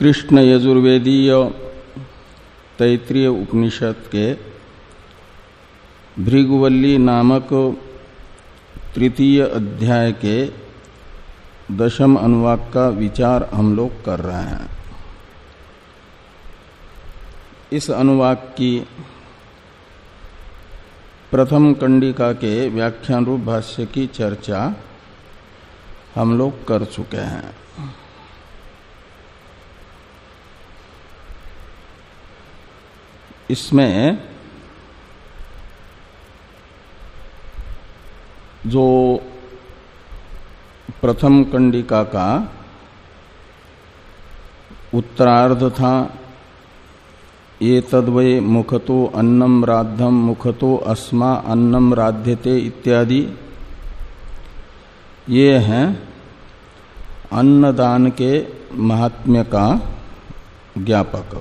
कृष्ण यजुर्वेदीय तैतृय उपनिषद के भृगुवल्ली नामक तृतीय अध्याय के दशम अनुवाक का विचार हम लोग कर रहे हैं। इस अनुवाक की प्रथम कंडिका के व्याख्यान रूप भाष्य की चर्चा हम लोग कर चुके हैं। इसमें जो प्रथम कंडिका का उत्तरार्ध था, ये तद्वय मुखतो अन्नम राधम मुखतो अस्मा अन्नम राध्यते इत्यादि, ये हैं अन्नदान के महात्म्य का ज्ञापक।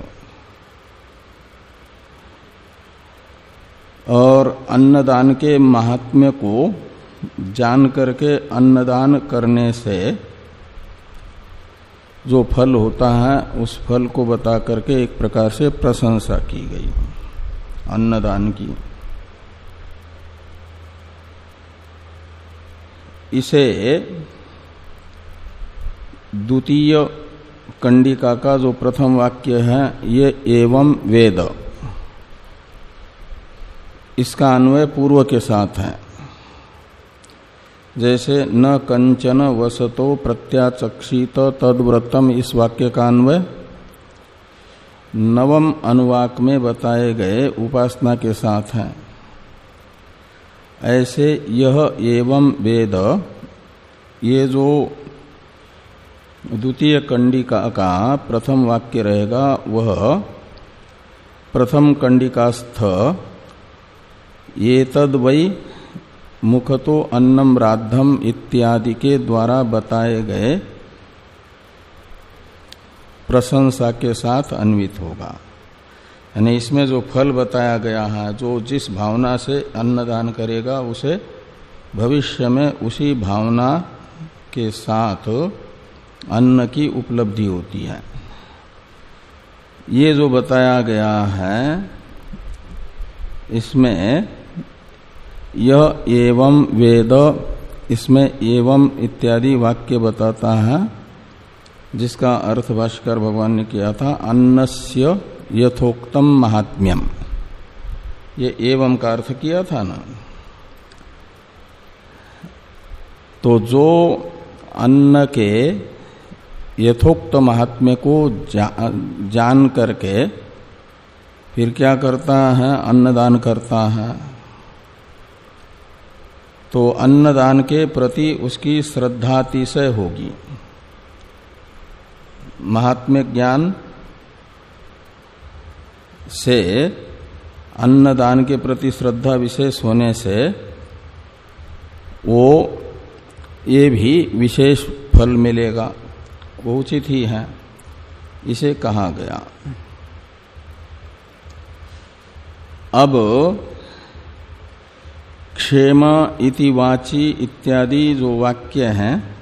और अन्नदान के महात्म्य को जान करके अन्नदान करने से जो फल होता है, उस फल को बता करके एक प्रकार से प्रशंसा की गई। अन्नदान की। इसे द्वितीय कंडिका का जो प्रथम वाक्य है, ये एवं वेद। इसका अन्वय पूर्व के साथ है। जैसे, न कंचन वसतो प्रत्याचक्षित तदव्रतम इस वाक्य का अन्वय। नवम अनुवाक में बताए गए उपासना के साथ है। ऐसे यह एवं वेद, ये जो द्वितीय कंडिका का प्रथम वाक्य रहेगा, वह प्रथम कंडिकास्थ ये तद वही मुखतो अन्नम राधम इत्यादि के द्वारा बताए गए प्रशंसा के साथ अन्वित होगा। यानी इसमें जो फल बताया गया है, जो जिस भावना से अन्नदान करेगा, उसे भविष्य में उसी भावना के साथ अन्न की उपलब्धि होती है। ये जो बताया गया है, इसमें यह एवं वेद इसमें एवं इत्यादि वाक्य बताता है जिसका अर्थ भाष्कर भगवान ने किया था अन्नस्य यथोक्तम महात्म्यम। ये एवं का अर्थ किया था ना? तो जो अन्न के यथोक्त महात्म्य को जा, जान करके फिर क्या करता है? अन्नदान करता है। तो अन्नदान के प्रति उसकी श्रद्धातिशय होगी। महात्म्य ज्ञान से, अन्नदान के प्रति श्रद्धा विशेष होने से, वो, ये भी विशेष फल मिलेगा। वो उचित ही है, इसे कहा गया। अब क्षेम इति वाची इत्यादि जो वाक्य हैं,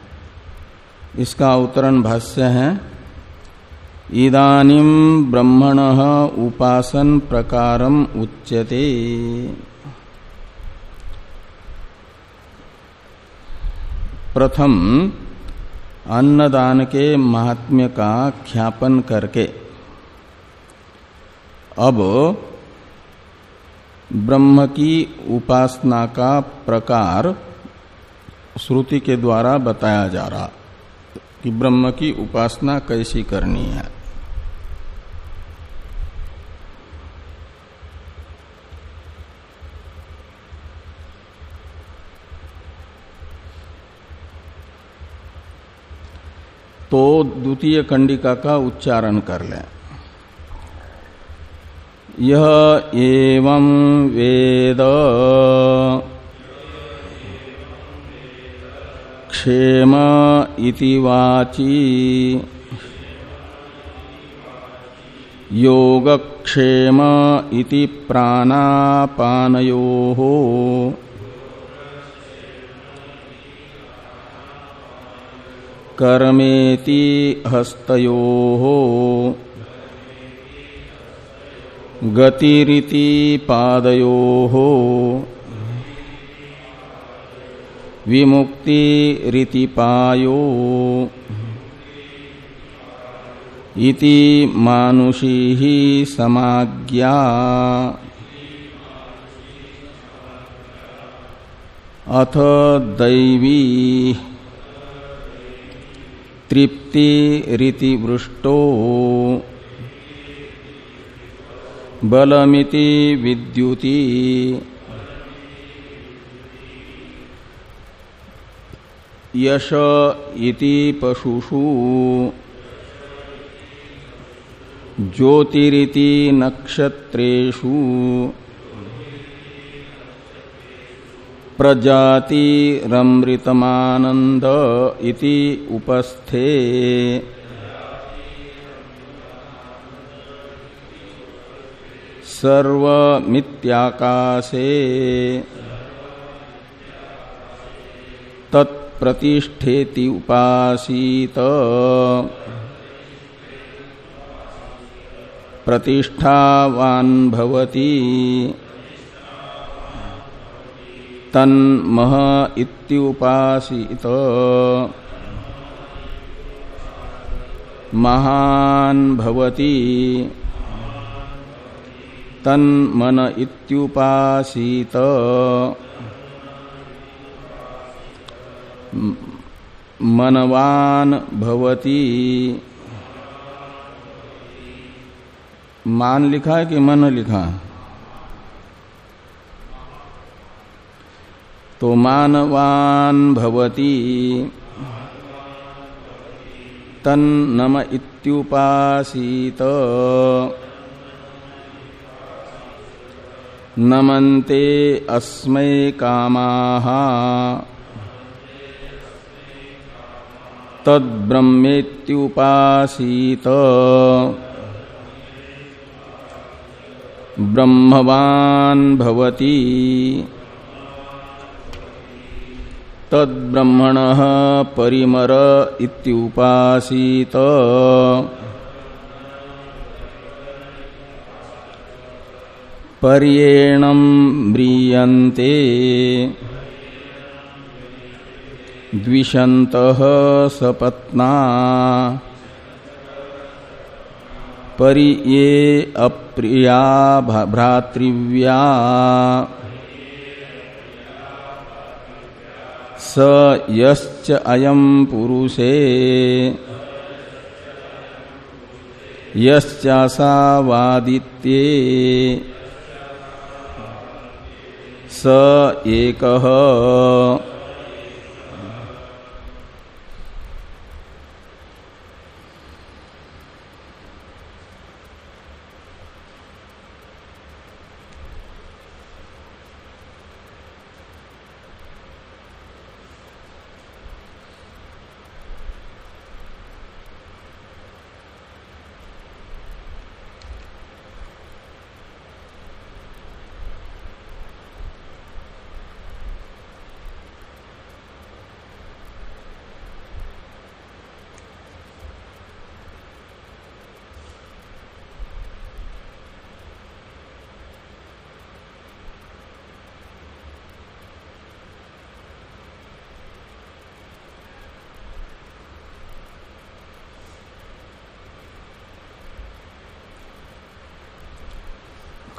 इसका अवतरण भाष्य है। इदानिम ब्रह्मण उपासन प्रकारम उच्यते। प्रथम, अन्नदान के महात्म्य का ख्यापन करके। अब ब्रह्म की उपासना का प्रकार श्रुति के द्वारा बताया जा रहा कि ब्रह्म की उपासना कैसी करनी है। तो द्वितीय कंडिका का उच्चारण कर लें। यह एवं वेद। क्षेम इति वाची। योगक्षेम इति प्राणापानयो। कर्मेति हस्तयो। गतिरिति पादयो। विमुक्ति पायो इति मानुषी ही समाज्ञा। अथ दैवी तृप्ति रीति वृष्टो बलमिति विद्युति। यश इति पशुषु। ज्योतिरिति नक्षत्रेषु। प्रजातिरमृतमानंद इति उपस्थे। सर्वमित्याकाशे। तत्प्रतिष्ठेति उपासीत। प्रतिष्ठावान भवती। तन्मह इत्युपासित। महान भवती। तन्मन इत्युपासित। मनवान भवती। मान लिखा है कि मन लिखा तो मानवान भवती। तन्नम इत्युपासीत। नमन्ते अस्मै कामाः। तद्ब्रह्मेत्युपासीत। ब्रह्मवान भवती। तद्ब्रह्मण परिमर इत्युपासीत। पर्येणम म्रियन्ते। द्विषंत सपत्ना। परि ये अप्रिया भ्रातृव्या। स यश्च अयम पुरुषे। यश्चासावादित्ये स एकः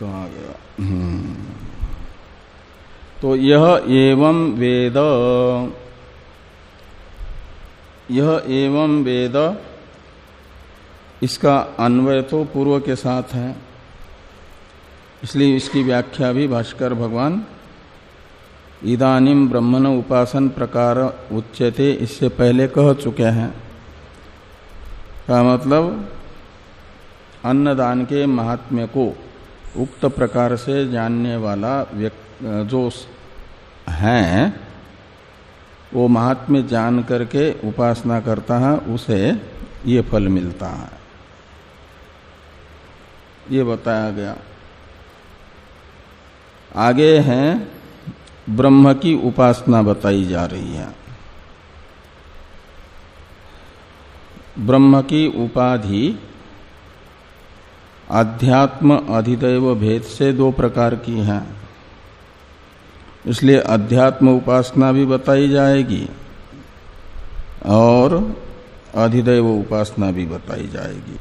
कहा गया। हम्म। तो यह एवं वेद, यह एवं वेद इसका अन्वय तो पूर्व के साथ है। इसलिए इसकी व्याख्या भी भास्कर भगवान इदानिम ब्रह्मण उपासन प्रकार उच्चते इससे पहले कह चुके हैं। का मतलब अन्नदान के महात्म्य को उक्त प्रकार से जानने वाला जो है, वो महात्म्य जान करके उपासना करता है, उसे ये फल मिलता है। ये बताया गया। आगे है, ब्रह्म की उपासना बताई जा रही है। ब्रह्म की उपाधि अध्यात्म अधिदैव भेद से दो प्रकार की है। इसलिए अध्यात्म उपासना भी बताई जाएगी और अधिदैव उपासना भी बताई जाएगी।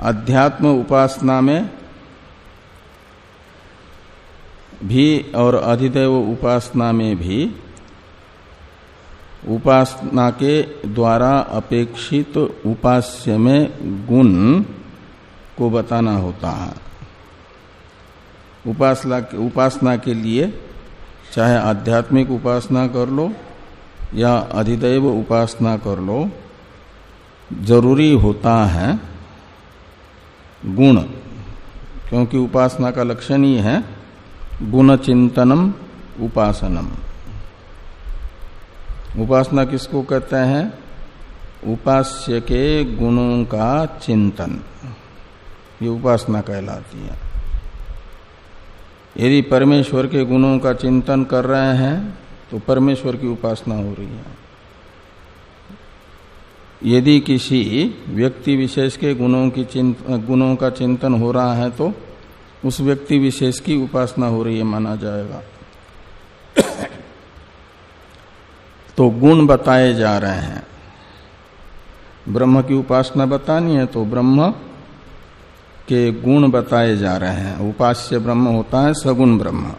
अध्यात्म उपासना में भी और अधिदैव उपासना में भी उपासना के द्वारा अपेक्षित उपास्य में गुण को बताना होता है। उपासना उपासना के लिए चाहे आध्यात्मिक उपासना कर लो या अधिदैव उपासना कर लो, ज़रूरी होता है गुण, क्योंकि उपासना का लक्षण ही है गुण चिंतनम उपासनम। उपासना किसको कहते हैं? उपास्य के गुणों का चिंतन। ये उपासना कहलाती है। यदि परमेश्वर के गुणों का चिंतन कर रहे हैं तो परमेश्वर की उपासना हो रही है। यदि किसी व्यक्ति विशेष के गुणों की गुणों का चिंतन हो रहा है तो उस व्यक्ति विशेष की उपासना हो रही है, माना जाएगा। तो गुण बताए जा रहे हैं। ब्रह्म की उपासना बतानी है तो ब्रह्म के गुण बताए जा रहे हैं। उपास्य ब्रह्म होता है सगुण ब्रह्म।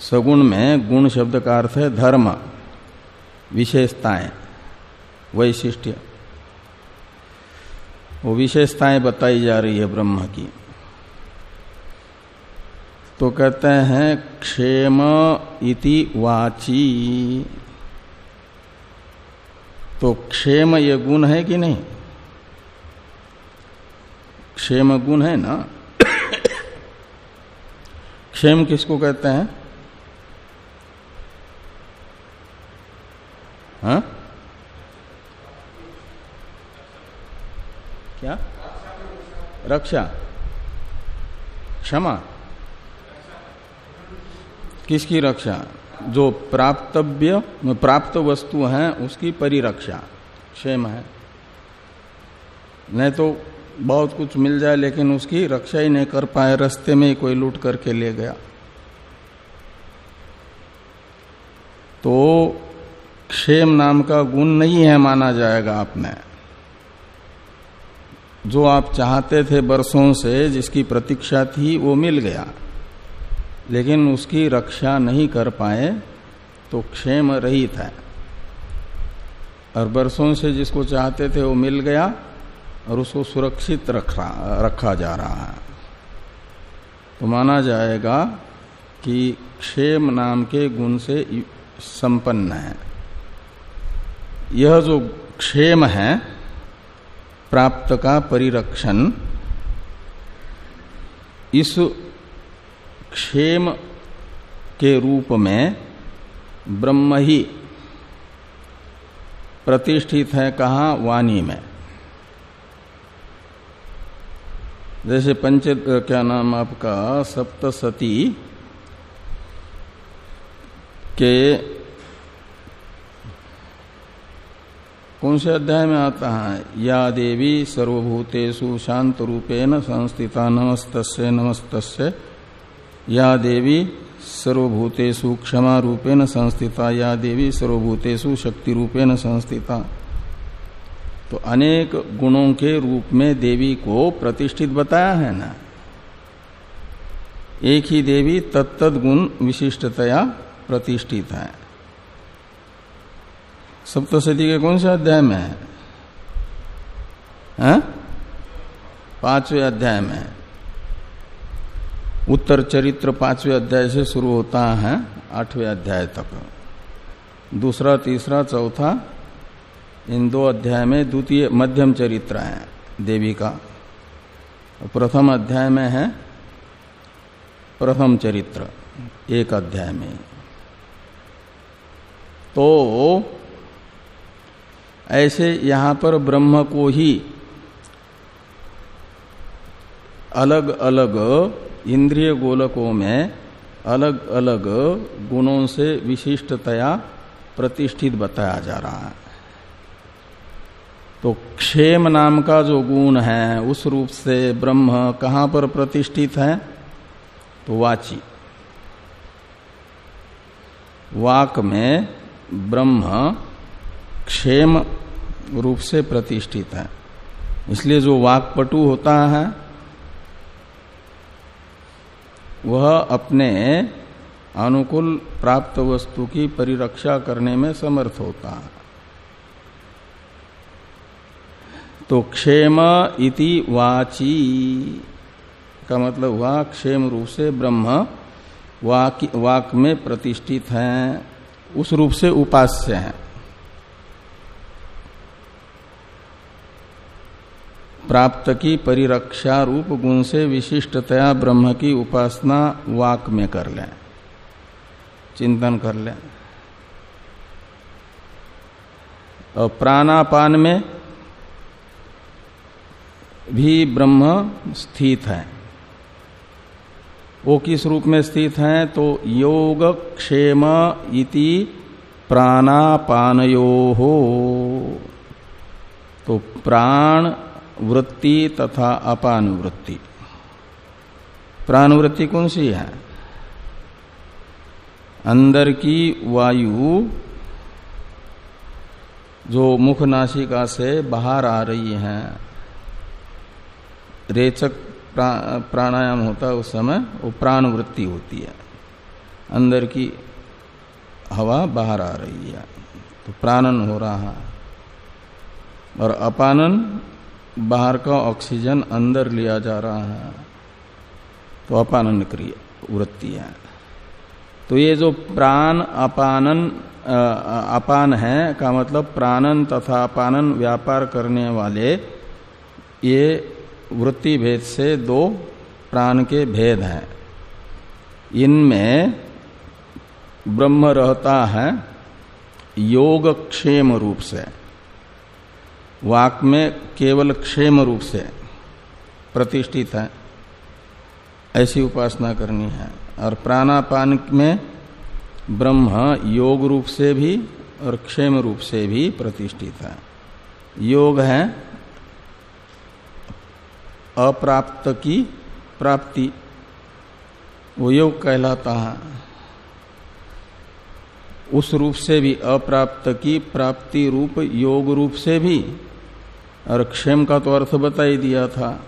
सगुण में गुण शब्द का अर्थ है धर्म, विशेषताएँ, वैशिष्ट्य। वो विशेषताएँ बताई जा रही है ब्रह्म की। तो कहते हैं क्षेम इति वाची। तो क्षेम ये गुण है कि नहीं? क्षेम गुण है ना? क्षेम किसको कहते हैं? हा? क्या? रक्षा। क्षमा। किसकी रक्षा? जो प्राप्तव्य, प्राप्त वस्तु है, उसकी परिरक्षा। क्षेम है। नहीं तो बहुत कुछ मिल जाए, लेकिन उसकी रक्षा ही नहीं कर पाए, रास्ते में ही कोई लूट करके ले गया। तो क्षेम नाम का गुण नहीं है माना जाएगा आपने। जो आप चाहते थे बरसों से, जिसकी प्रतीक्षा थी, वो मिल गया। लेकिन उसकी रक्षा नहीं कर पाए तो क्षेम रहित है। और बरसों से जिसको चाहते थे वो मिल गया और उसको सुरक्षित रखा रखा जा रहा है। तो माना जाएगा कि क्षेम नाम के गुण से संपन्न है। यह जो क्षेम है, प्राप्त का परिरक्षण, इस क्षेम के रूप में ब्रह्म ही प्रतिष्ठित है कहा वाणी में। जैसे पंच, क्या नाम आपका? सप्तसती के कौन से अध्याय में आता है? या देवी सर्वभूतेषु शांत रूपेण संस्थिता नमस्त नमस्त या देवी सर्वभूतेषु क्षमा रूपेण संस्थिता या देवी सर्वभूतेषु शक्ति रूपेण संस्थिता। तो अनेक गुणों के रूप में देवी को प्रतिष्ठित बताया है ना। एक ही देवी तत्त गुण विशिष्टतया प्रतिष्ठित है। सप्तशती के कौन से अध्याय में है, है? पाँचवें अध्याय में उत्तर चरित्र पाँचवें अध्याय से शुरू होता है, आठवें अध्याय तक। दूसरा, तीसरा, चौथा, इन दो अध्याय में द्वितीय, मध्यम चरित्र है, देवी का। प्रथम अध्याय में है प्रथम चरित्र, एक अध्याय में। तो ऐसे यहाँ पर ब्रह्म को ही अलग अलग इंद्रिय गोलकों में अलग अलग गुणों से विशिष्टतया प्रतिष्ठित बताया जा रहा है। तो क्षेम नाम का जो गुण है, उस रूप से ब्रह्म कहाँ पर प्रतिष्ठित है? तो वाची। वाक में ब्रह्म क्षेम रूप से प्रतिष्ठित है। इसलिए जो वाकपटु होता है वह अपने अनुकूल प्राप्त वस्तु की परिरक्षा करने में समर्थ होता। है तो क्षेम इति वाची का मतलब हुआ क्षेम रूप से ब्रह्म वाक, वाक में प्रतिष्ठित है उस रूप से उपास्य है। प्राप्त की परिरक्षा रूप गुण से विशिष्टतया ब्रह्म की उपासना वाक में कर लें। चिंतन कर लें। और प्राणापान में भी ब्रह्म स्थित है। वो किस रूप में स्थित है? तो योग क्षेम इति प्राणापानयो। हो तो प्राण वृत्ति तथा अपान प्राणवृत्ति कौन सी है? अंदर की वायु जो मुख नासिका से बाहर आ रही है। रेचक प्रा, प्राणायाम होता है उस समय वो प्राण वृत्ति होती है। अंदर की हवा बाहर आ रही है। तो प्राणन हो रहा है। और अपानन बाहर का ऑक्सीजन अंदर लिया जा रहा है तो अपानन क्रिया, वृत्ति है। तो ये जो प्राण अपानन अपान है, का मतलब प्राणन तथा अपानन व्यापार करने वाले, ये वृत्ति भेद से दो प्राण के भेद हैं। इनमें ब्रह्म रहता है, योग क्षेम रूप से। वाक में केवल क्षेम रूप से प्रतिष्ठित है, ऐसी उपासना करनी है। और प्राणापान में ब्रह्म योग रूप से भी और क्षेम रूप से भी प्रतिष्ठित है। योग है अप्राप्त की प्राप्ति, वो योग कहलाता है। उस रूप से भी अप्राप्त की प्राप्ति रूप योग रूप से भी और क्षेम का तो अर्थ बता ही दिया था,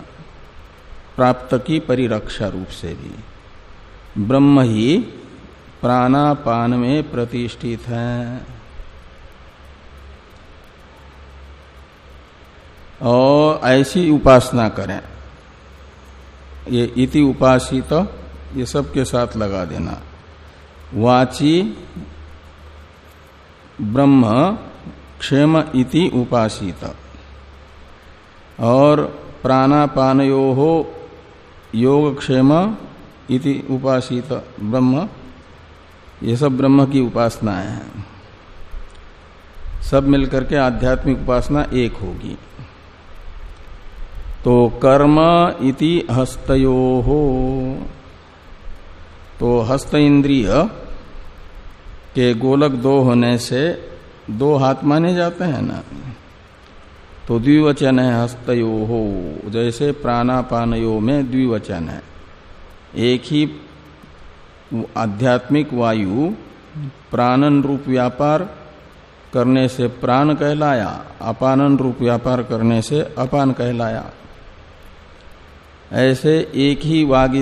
प्राप्त की परिरक्षा रूप से भी। ब्रह्म ही प्राणापान में प्रतिष्ठित है। और ऐसी उपासना करें। ये इति उपासित तो ये सब के साथ लगा देना। वाची ब्रह्म क्षेम इति उपासित। और प्राणापानयो हो योग क्षेम इति उपासित ब्रह्म। ये सब ब्रह्म की उपासना है। सब मिलकर के आध्यात्मिक उपासना एक होगी। तो कर्म इति हस्तयो। हो तो हस्त इंद्रिय के गोलक दो होने से दो हाथ माने जाते हैं ना? तो द्विवचन है, हस्तयो। हो जैसे प्राणापानयो में द्विवचन है। एक ही आध्यात्मिक वायु प्राणन रूप व्यापार करने से प्राण कहलाया, अपानन रूप व्यापार करने से अपान कहलाया। ऐसे एक ही वाग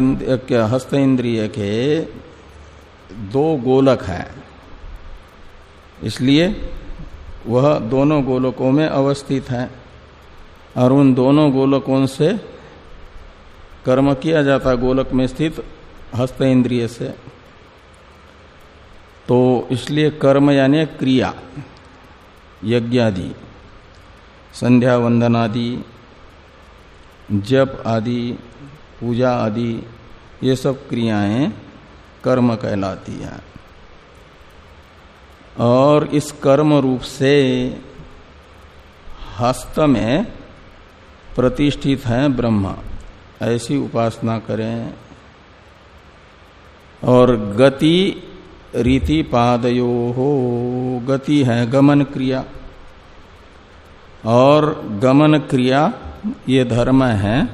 हस्त इंद्रिय के दो गोलक हैं। इसलिए वह दोनों गोलकों में अवस्थित है और उन दोनों गोलकों से कर्म किया जाता गोलक में स्थित हस्त इंद्रिय से। तो इसलिए कर्म यानी क्रिया यज्ञ आदि संध्या वंदन आदि जप आदि, पूजा आदि, ये सब क्रियाएँ कर्म कहलाती हैं। और इस कर्म रूप से हस्त में प्रतिष्ठित है ब्रह्मा। ऐसी उपासना करें। और गति रीति पादयो हो गति है गमन क्रिया। और गमन क्रिया, ये धर्म है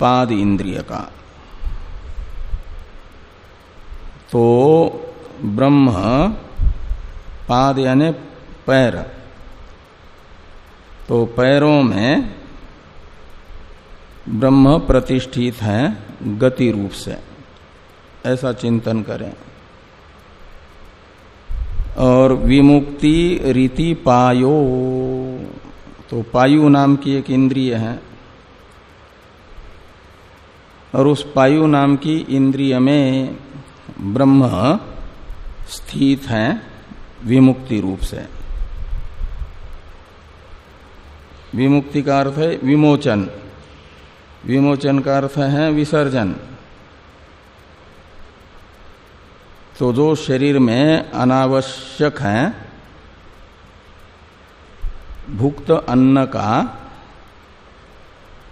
पाद इंद्रिय का। तो ब्रह्म पाद यानी पैर। तो पैरों में ब्रह्म प्रतिष्ठित है गति रूप से। ऐसा चिंतन करें। और विमुक्ति रीति पायो। तो पायु नाम की एक इंद्रिय है। और उस पायु नाम की इंद्रिय में ब्रह्म स्थित है विमुक्ति रूप से। विमुक्ति का अर्थ है विमोचन। विमोचन का अर्थ है विसर्जन। तो जो शरीर में अनावश्यक है, भुक्त अन्न का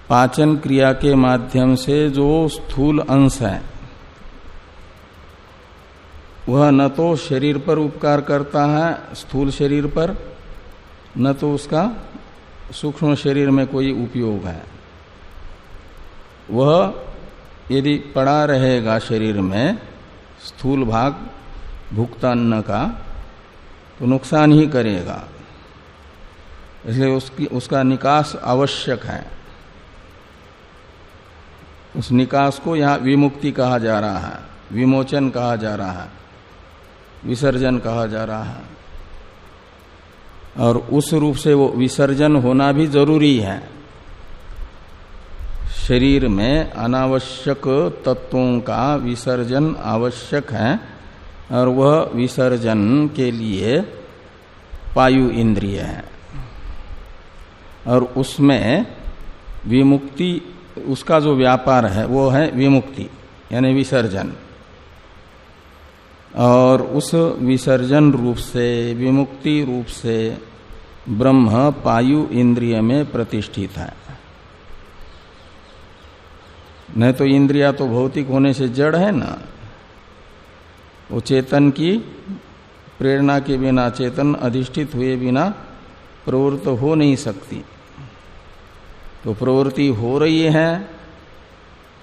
पाचन क्रिया के माध्यम से जो स्थूल अंश है वह न तो शरीर पर उपकार करता है, स्थूल शरीर पर, न तो उसका सूक्ष्म शरीर में कोई उपयोग है। वह यदि पड़ा रहेगा शरीर में, स्थूल भाग भुगतान का तो नुकसान ही करेगा। इसलिए उसकी, उसका निकास आवश्यक है। उस निकास को यहाँ विमुक्ति कहा जा रहा है, विमोचन कहा जा रहा है। विसर्जन कहा जा रहा है। और उस रूप से वो विसर्जन होना भी ज़रूरी है। शरीर में अनावश्यक तत्वों का विसर्जन आवश्यक है और वह विसर्जन के लिए पायु इंद्रिय है। और उसमें विमुक्ति, उसका जो व्यापार है वो है विमुक्ति, यानी विसर्जन। और उस विसर्जन रूप से, विमुक्ति रूप से ब्रह्म पायु इंद्रिय में प्रतिष्ठित है। नहीं तो इंद्रिया तो भौतिक होने से जड़ है ना। वो चेतन की प्रेरणा के बिना, चेतन अधिष्ठित हुए बिना प्रवृत्त हो नहीं सकती। तो प्रवृत्ति हो रही है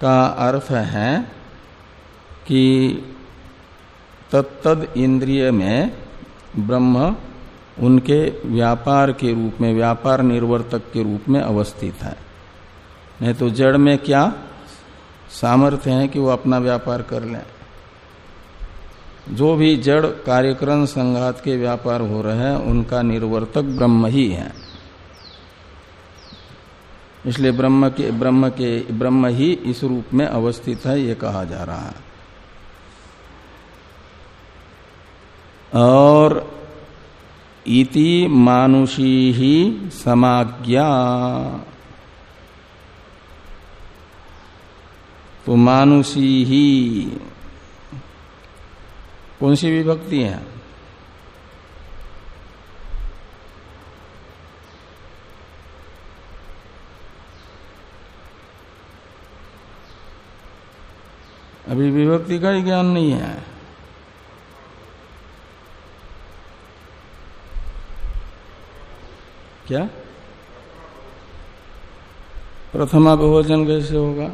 का अर्थ है कि तत्तद इंद्रिय में ब्रह्म उनके व्यापार के रूप में, व्यापार निर्वर्तक के रूप में अवस्थित है। नहीं तो जड़ में क्या सामर्थ्य है कि वो अपना व्यापार कर लें? जो भी जड़ कार्यक्रम संघात के व्यापार हो रहे हैं, उनका निर्वर्तक ब्रह्म ही है। इसलिए ब्रह्म के ब्रह्म के, ब्रह्म ही इस रूप में अवस्थित है, ये कहा जा रहा है। और इति मानुषी ही समाज्ञा। तो मानुषी ही कौन सी विभक्ति है? अभी विभक्ति का ही ज्ञान नहीं है। क्या? प्रथमा बहुवचन कैसे होगा?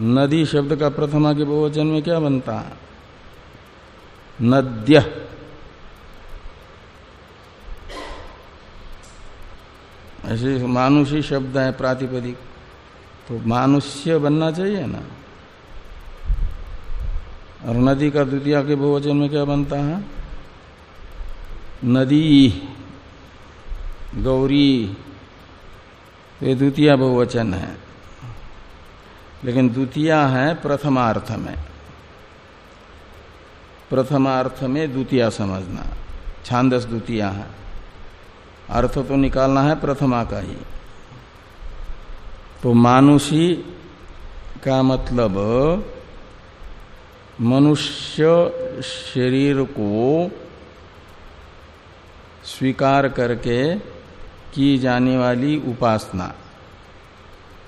नदी शब्द का प्रथमा के बहुवचन में क्या बनता है? नद्य। ऐसे मानुषी शब्द है प्रातिपदिक। तो मानुष्य बनना चाहिए ना? और नदी का द्वितीय के बहुवचन में क्या बनता है? नदी, गौरी ये द्वितीय बहुवचन है। लेकिन द्वितीय है प्रथमार्थ में। प्रथमार्थ में द्वितीय समझना। छांदस द्वितीय है। अर्थ तो निकालना है प्रथमा का ही। तो मानुषी का मतलब मनुष्य शरीर को स्वीकार करके की जाने वाली उपासना।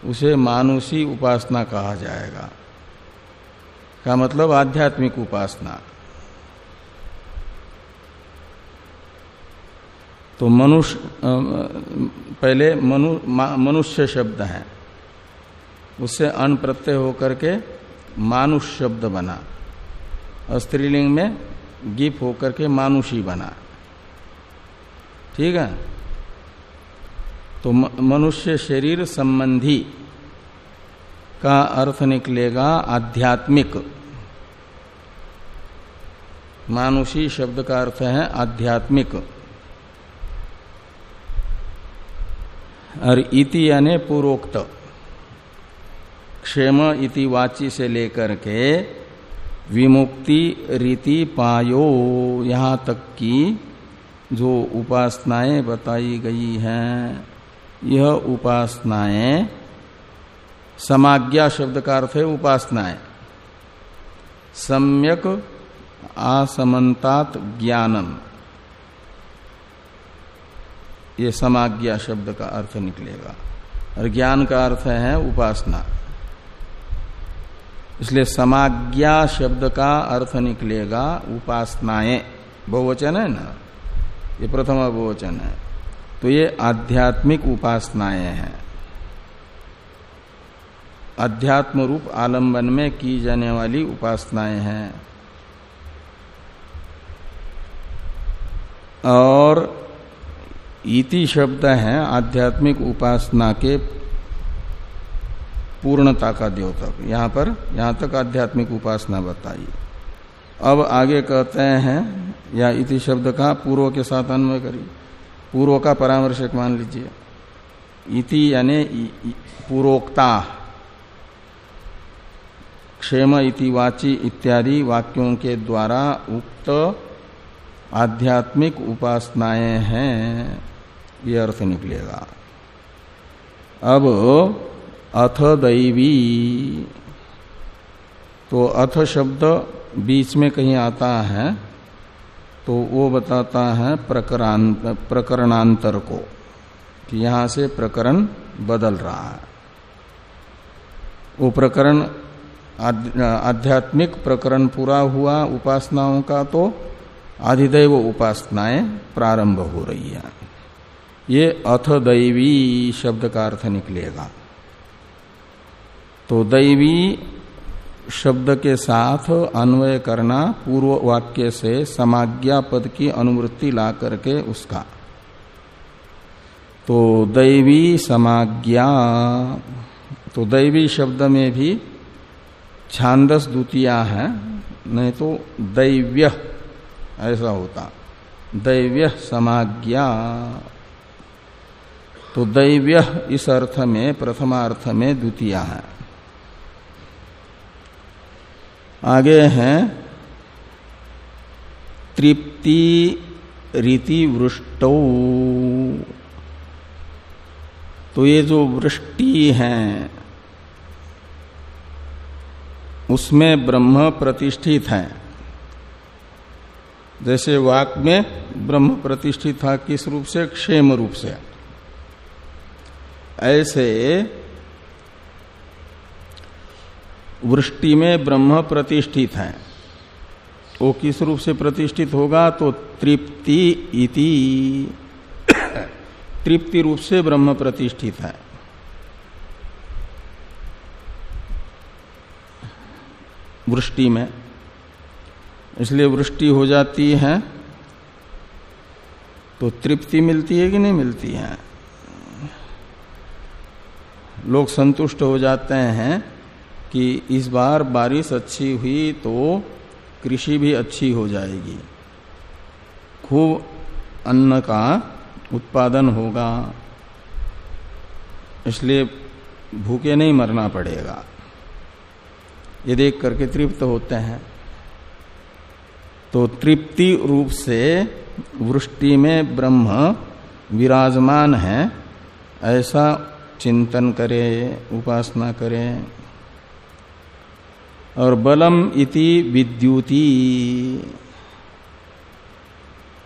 उसे मानुषी उपासना कहा जाएगा। का मतलब आध्यात्मिक उपासना। तो मनुष्य पहले मनु मनुष्य शब्द है। उससे अन प्रत्यय होकर के मानुष शब्द बना। स्त्रीलिंग में गिप होकर के मानुषी बना। ठीक है? तो मनुष्य शरीर संबंधी का अर्थ निकलेगा आध्यात्मिक। मानुषी शब्द का अर्थ है आध्यात्मिक। और इति यानी पूर्वोक्त क्षेम इति वाची से लेकर के विमुक्ति रीति पायो, यहाँ तक की जो उपासनाएँ बताई गई हैं, यह उपासनाएँ समाज्ञा शब्द का अर्थ है उपासनाएँ। सम्यक आसमंतात ज्ञानम। ये समाज्ञा शब्द का अर्थ निकलेगा। और ज्ञान का अर्थ है उपासना। इसलिए समाज्ञा शब्द का अर्थ निकलेगा उपासनाएँ। बहुवचन है ना? ये प्रथम बहुवचन है। तो ये आध्यात्मिक उपासनाएँ हैं। अध्यात्म रूप आलंबन में की जाने वाली उपासनाएँ हैं। और इति शब्द है आध्यात्मिक उपासना के पूर्णता का द्योतक। यहाँ पर, यहाँ तक आध्यात्मिक उपासना बताई। अब आगे कहते हैं, या इति शब्द का पूर्व के साथ अन्वय करिए। पूर्व का परामर्शक मान लीजिए। इति यानी पूर्वोक्ता। क्षेम इति वाची इत्यादि वाक्यों के द्वारा उक्त आध्यात्मिक उपासनाएँ हैं। ये अर्थ निकलेगा। अब अथ दैवी। तो अथ शब्द बीच में कहीं आता है तो वो बताता है प्रकरांत, प्रकरणांतर को, कि यहाँ से प्रकरण बदल रहा है। वो प्रकरण आध्यात्मिक प्रकरण पूरा हुआ उपासनाओं का तो आधिदैव उपासनाएँ प्रारंभ हो रही है। ये अथ दैवी शब्द का अर्थ निकलेगा। तो दैवी शब्द के साथ अन्वय करना पूर्व वाक्य से समाज्ञा पद की अनुवृत्ति ला करके उसका। तो दैवी समाज्ञा तो दैवी शब्द में भी छांदस द्वितीया है, नहीं तो दैव्य, ऐसा होता। दैव्य समाज्ञा तो दैव्य इस अर्थ में, प्रथमार्थ में द्वितीय है। आगे हैं। तृप्ति रीति वृष्टौ। तो ये जो वृष्टि है, उसमें ब्रह्म प्रतिष्ठित है। जैसे वाक में ब्रह्म प्रतिष्ठित था, किस रूप से? क्षेम रूप से। ऐसे वृष्टि में ब्रह्म प्रतिष्ठित है। वो किस रूप से प्रतिष्ठित होगा? तो तृप्ति इति। तृप्ति रूप से ब्रह्म प्रतिष्ठित है। वृष्टि में। इसलिए वृष्टि हो जाती है तो तृप्ति मिलती है कि नहीं मिलती है? लोग संतुष्ट हो जाते हैं। कि इस बार बारिश अच्छी हुई तो कृषि भी अच्छी हो जाएगी। खूब अन्न का उत्पादन होगा, इसलिए भूखे नहीं मरना पड़ेगा। ये देख करके तृप्त होते हैं। तो तृप्ति रूप से वृष्टि में ब्रह्म विराजमान है, ऐसा चिंतन करें, उपासना करें। और बलम इति विद्युती।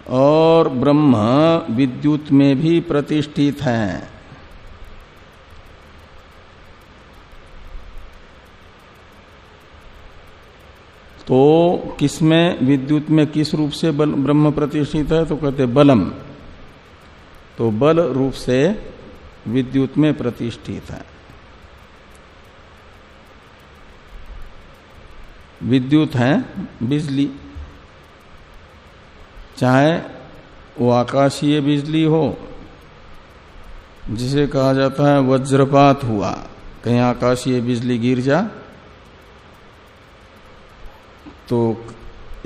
और ब्रह्म विद्युत में भी प्रतिष्ठित है। तो किसमें विद्युत में किस रूप से बल, ब्रह्म प्रतिष्ठित है? तो कहते बलम। तो बल रूप से विद्युत में प्रतिष्ठित है। विद्युत है, बिजली। चाहे वो आकाशीय बिजली हो, जिसे कहा जाता है वज्रपात हुआ, कहीं आकाशीय बिजली गिर जा तो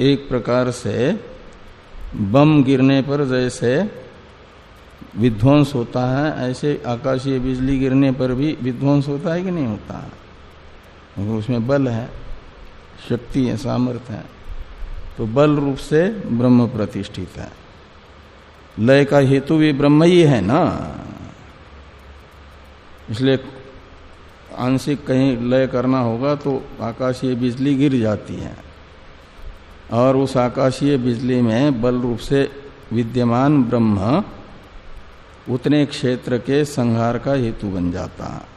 एक प्रकार से बम गिरने पर जैसे विध्वंस होता है, ऐसे आकाशीय बिजली गिरने पर भी विध्वंस होता है कि नहीं होता? है उसमें बल है। शक्ति है सामर्थ्य है तो बल रूप से ब्रह्म प्रतिष्ठित है। लय का हेतु भी ब्रह्म ही है ना? इसलिए आंशिक कहीं लय करना होगा तो आकाशीय बिजली गिर जाती है। और उस आकाशीय बिजली में बल रूप से विद्यमान ब्रह्म उतने क्षेत्र के संहार का हेतु बन जाता। है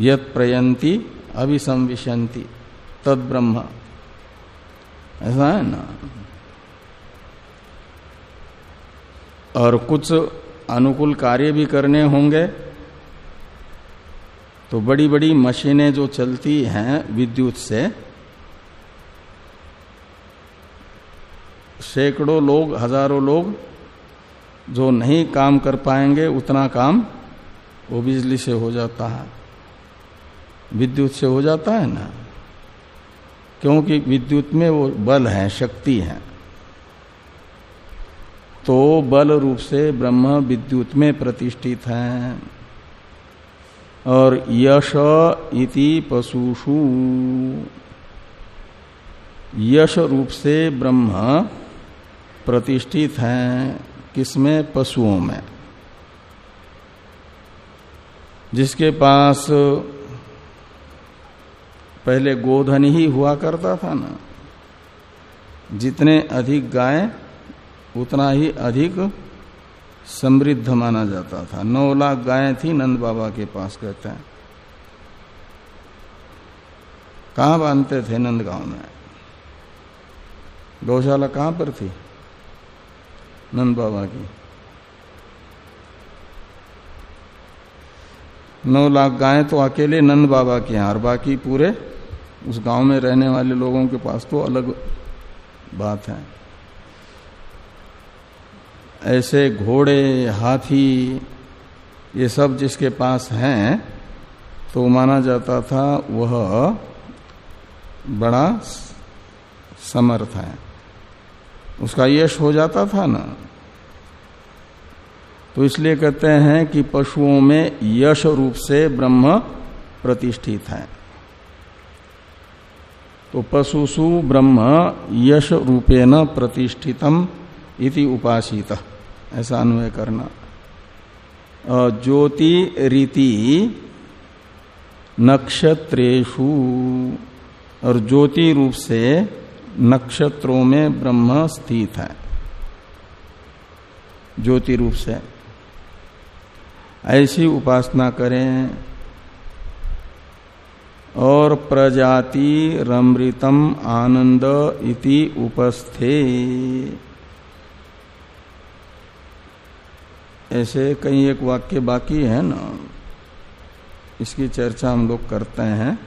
यत प्रयंती अभिसंविशंति। तद ब्रह्म ऐसा है ना? और कुछ अनुकूल कार्य भी करने होंगे तो बड़ी बड़ी मशीनें जो चलती हैं विद्युत से, सैकड़ों लोग, हज़ारों लोग जो नहीं काम कर पाएँगे, उतना काम वो बिजली से हो जाता है। विद्युत से हो जाता है ना? क्योंकि विद्युत में वो बल है, शक्ति है। तो बल रूप से ब्रह्म विद्युत में प्रतिष्ठित है। और यश इति पशुषु। यश रूप से ब्रह्म प्रतिष्ठित है किसमें? पशुओं में। जिसके पास पहले गोधन ही हुआ करता था ना। जितने अधिक गाय, उतना ही अधिक समृद्ध माना जाता था। नौ लाख गायें थी नंद बाबा के पास, कहते हैं। कहा बांधते थे नंद गाँव में? गौशाला कहाँ पर थी? नंद बाबा की। नौ लाख गायें तो अकेले नंद बाबा के हैं और बाकी पूरे उस गाँव में रहने वाले लोगों के पास तो अलग बात है। ऐसे घोड़े, हाथी, ये सब जिसके पास हैं तो माना जाता था वह बड़ा समर्थ है। उसका यश हो जाता था ना। तो इसलिए कहते हैं कि पशुओं में यश रूप से ब्रह्म प्रतिष्ठित है। तो पशुसु ब्रह्म यश रूपेण प्रतिष्ठितम इति उपासित। ऐसा अन्वय करना। ज्योति रीति नक्षत्रेशु और ज्योति रूप से नक्षत्रों में ब्रह्म स्थित है। ज्योति रूप से। ऐसी उपासना करें। और प्रजाति रमृतम आनंद इति उपस्थे। ऐसे कई एक वाक्य बाकी है ना, इसकी चर्चा हम लोग करते हैं।